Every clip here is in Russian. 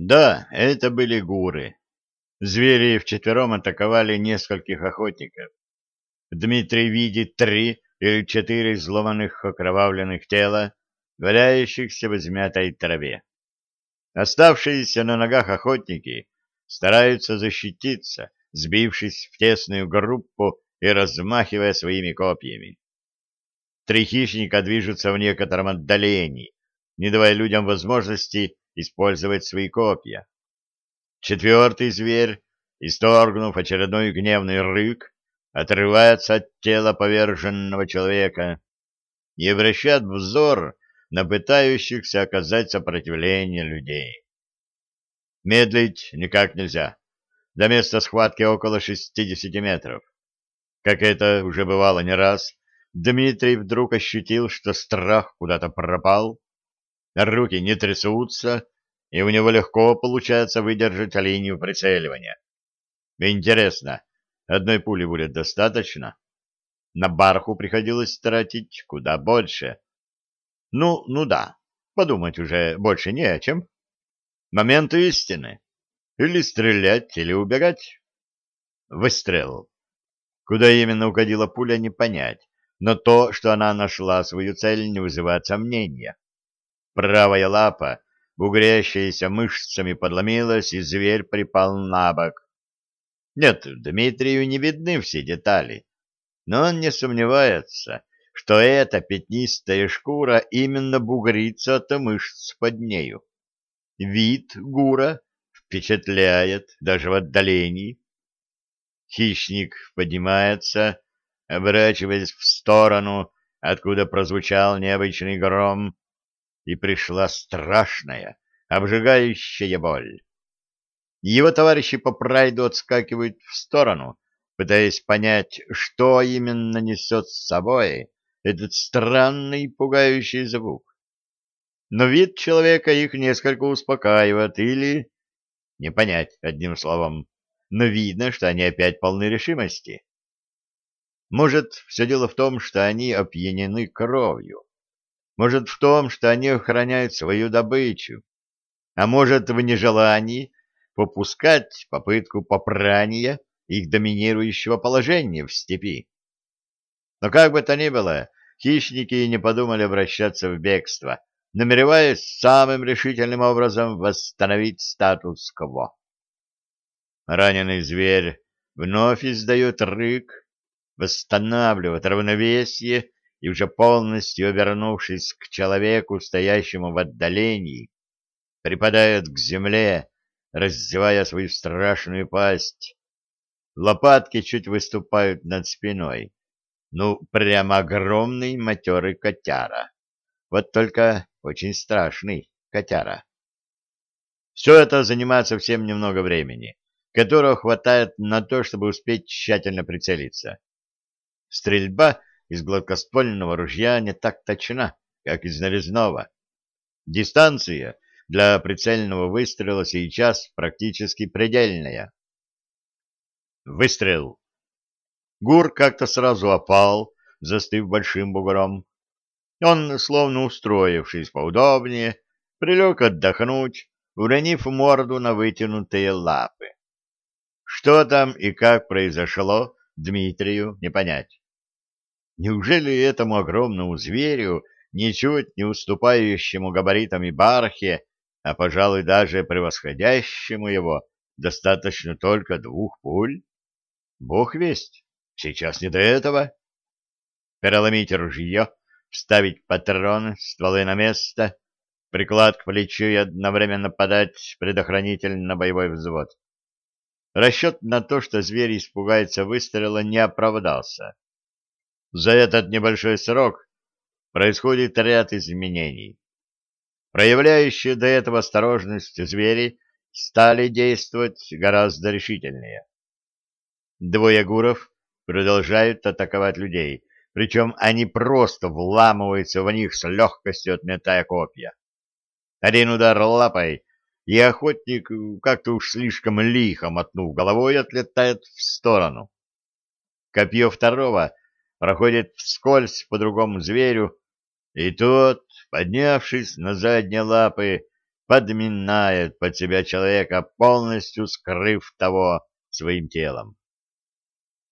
Да, это были гуры. Звери вчетвером атаковали нескольких охотников. Дмитрий видит три или четыре изломанных окровавленных тела, валяющихся в измятой траве. Оставшиеся на ногах охотники стараются защититься, сбившись в тесную группу и размахивая своими копьями. Три хищника движутся в некотором отдалении, не давая людям возможности использовать свои копья. Четвертый зверь, исторгнув очередной гневный рык, отрывается от тела поверженного человека и обращает взор на пытающихся оказать сопротивление людей. Медлить никак нельзя. До места схватки около 60 метров. Как это уже бывало не раз, Дмитрий вдруг ощутил, что страх куда-то пропал, руки не трясутся, и у него легко получается выдержать линию прицеливания. Интересно, одной пули будет достаточно? На барху приходилось тратить куда больше. Ну, ну да, подумать уже больше не о чем. Момент истины. Или стрелять, или убегать. Выстрел. Куда именно угодила пуля, не понять, но то, что она нашла свою цель, не вызывает сомнения. Правая лапа, бугрящаяся мышцами, подломилась, и зверь припал на бок. Нет, Дмитрию не видны все детали, но он не сомневается, что эта пятнистая шкура именно бугрится от мышц под нею. Вид гура впечатляет даже в отдалении. Хищник поднимается, оборачиваясь в сторону, откуда прозвучал необычный гром, и пришла страшная, обжигающая боль. Его товарищи по прайду отскакивают в сторону, пытаясь понять, что именно несет с собой этот странный пугающий звук. Но вид человека их несколько успокаивает или... Не понять одним словом, но видно, что они опять полны решимости. Может, все дело в том, что они опьянены кровью. Может, в том, что они охраняют свою добычу, а может, в нежелании попускать попытку попрания их доминирующего положения в степи. Но как бы то ни было, хищники не подумали обращаться в бегство, намереваясь самым решительным образом восстановить статус-кво. Раненый зверь вновь издает рык, восстанавливает равновесие и уже полностью обернувшись к человеку, стоящему в отдалении, припадает к земле, раздевая свою страшную пасть. Лопатки чуть выступают над спиной. Ну, прямо огромный матерый котяра. Вот только очень страшный котяра. Все это занимает совсем немного времени, которого хватает на то, чтобы успеть тщательно прицелиться. Стрельба из гладкоствольного ружья не так точна, как из нарезного. Дистанция для прицельного выстрела сейчас практически предельная. Выстрел. Гур как-то сразу опал, застыв большим бугром. Он, словно устроившись поудобнее, прилег отдохнуть, уронив морду на вытянутые лапы. Что там и как произошло, Дмитрию не понять. Неужели этому огромному зверю, ничуть не уступающему габаритами бархе, а, пожалуй, даже превосходящему его, достаточно только двух пуль? Бог весть, сейчас не до этого. Переломить ружье, вставить патрон, стволы на место, приклад к плечу и одновременно подать предохранитель на боевой взвод. Расчет на то, что зверь испугается выстрела, не оправдался. За этот небольшой срок происходит ряд изменений. Проявляющие до этого осторожность звери стали действовать гораздо решительнее. Двое гуров продолжают атаковать людей, причем они просто вламываются в них с легкостью, отметая копья. Один удар лапой, и охотник, как-то уж слишком лихо мотнув головой, отлетает в сторону. Копье второго проходит вскользь по другому зверю, и тот, поднявшись на задние лапы, подминает под себя человека, полностью скрыв того своим телом.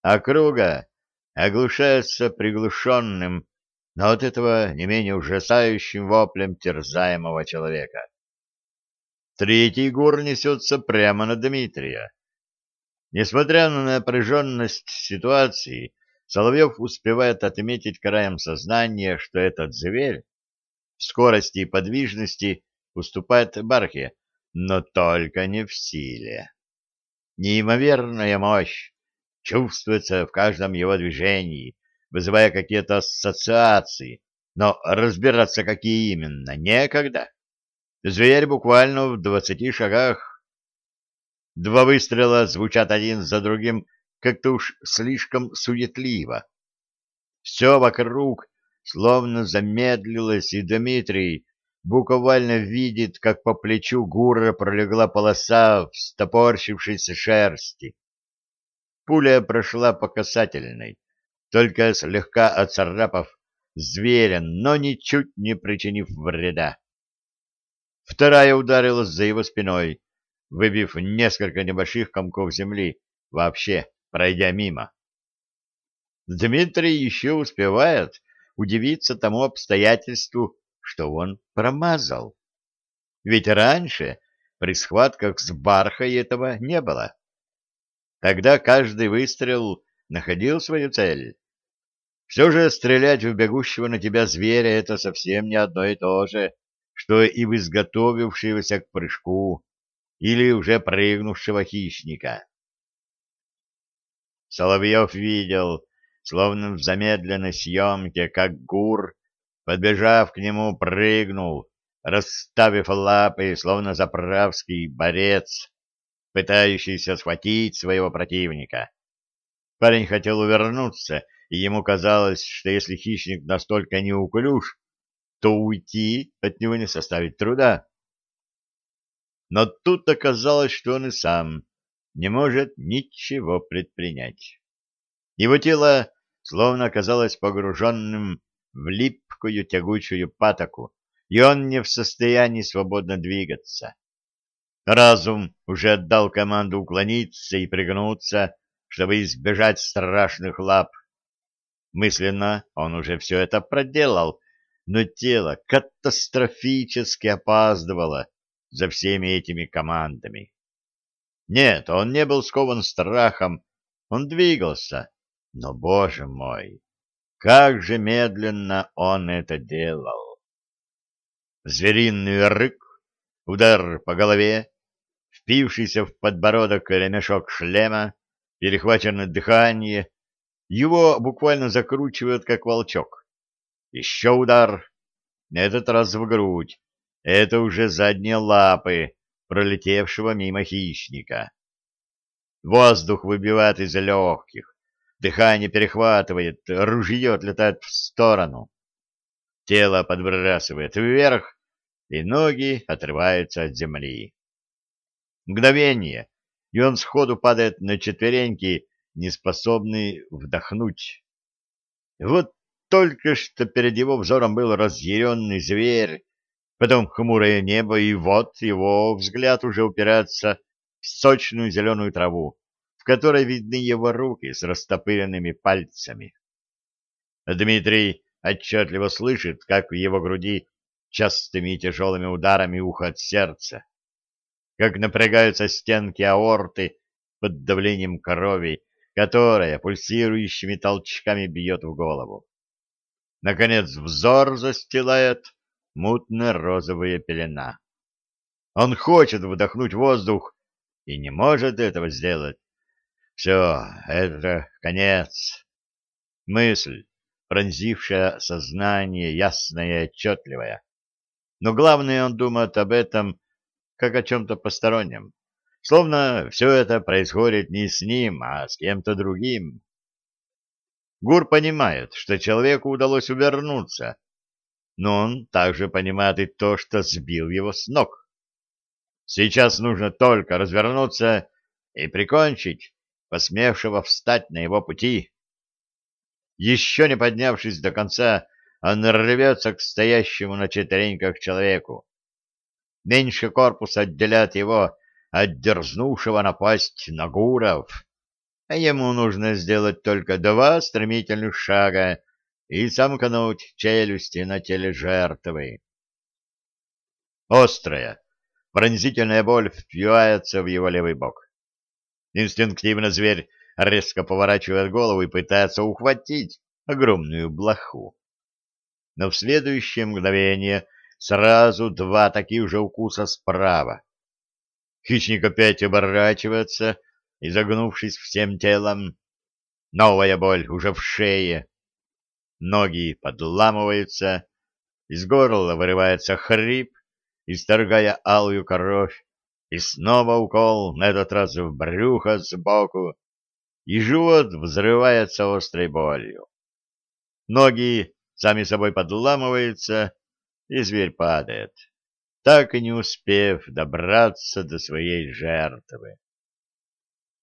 Округа оглушается приглушенным, но от этого не менее ужасающим воплем терзаемого человека. Третий гур несется прямо на Дмитрия. Несмотря на напряженность ситуации, Соловьев успевает отметить краем сознания, что этот зверь в скорости и подвижности уступает Бархе, но только не в силе. Неимоверная мощь чувствуется в каждом его движении, вызывая какие-то ассоциации, но разбираться, какие именно, некогда. Зверь буквально в двадцати шагах. Два выстрела звучат один за другим, как-то уж слишком суетливо. Все вокруг словно замедлилось, и Дмитрий буквально видит, как по плечу Гура пролегла полоса встопорщившейся шерсти. Пуля прошла по касательной, только слегка оцарапав зверя, но ничуть не причинив вреда. Вторая ударилась за его спиной, выбив несколько небольших комков земли, вообще пройдя мимо. Дмитрий еще успевает удивиться тому обстоятельству, что он промазал. Ведь раньше при схватках с Бархой этого не было. Тогда каждый выстрел находил свою цель. Все же стрелять в бегущего на тебя зверя — это совсем не одно и то же, что и в изготовившегося к прыжку или уже прыгнувшего хищника. Соловьев видел, словно в замедленной съемке, как гур, подбежав к нему, прыгнул, расставив лапы, словно заправский борец, пытающийся схватить своего противника. Парень хотел увернуться, и ему казалось, что если хищник настолько неуклюж, то уйти от него не составит труда. Но тут оказалось, что он и сам не может ничего предпринять. Его тело словно оказалось погруженным в липкую тягучую патоку, и он не в состоянии свободно двигаться. Разум уже отдал команду уклониться и пригнуться, чтобы избежать страшных лап. Мысленно он уже все это проделал, но тело катастрофически опаздывало за всеми этими командами. Нет, он не был скован страхом, он двигался, но, боже мой, как же медленно он это делал! Звериный рык, удар по голове, впившийся в подбородок ремешок шлема, перехваченное дыхание, его буквально закручивают, как волчок. Еще удар, на этот раз в грудь, это уже задние лапы пролетевшего мимо хищника. Воздух выбивает из легких, дыхание перехватывает, ружье отлетает в сторону. Тело подбрасывает вверх, и ноги отрываются от земли. Мгновение, и он сходу падает на четвереньки, неспособный вдохнуть. Вот только что перед его взором был разъяренный зверь, потом хмурое небо, и вот его взгляд уже упирается в сочную зеленую траву, которой видны его руки с растопыренными пальцами. Дмитрий отчетливо слышит, как в его груди частыми и тяжелыми ударами ухает сердце, как напрягаются стенки аорты под давлением крови, которая пульсирующими толчками бьет в голову. Наконец взор застилает мутная розовая пелена. Он хочет вдохнуть воздух и не может этого сделать, все, это конец. Мысль, пронзившая сознание, ясная и отчетливая. Но главное, он думает об этом, как о чем-то постороннем. Словно все это происходит не с ним, а с кем-то другим. Гур понимает, что человеку удалось увернуться, но он также понимает и то, что сбил его с ног. Сейчас нужно только развернуться и прикончить посмевшего встать на его пути. Еще не поднявшись до конца, он рвется к стоящему на четвереньках человеку. меньше корпуса отделяет его от дерзнувшего напасть на Гуров, а ему нужно сделать только два стремительных шага и сомкнуть челюсти на теле жертвы. Острая, пронзительная боль впивается в его левый бок. Инстинктивно зверь резко поворачивает голову и пытается ухватить огромную блоху. Но в следующее мгновение сразу два таких же укуса справа. Хищник опять оборачивается, изогнувшись всем телом. Новая боль уже в шее. Ноги подламываются, из горла вырывается хрип, исторгая алую кровь, и снова укол, на этот раз в брюхо сбоку, и живот взрывается острой болью. Ноги сами собой подламываются, и зверь падает, так и не успев добраться до своей жертвы.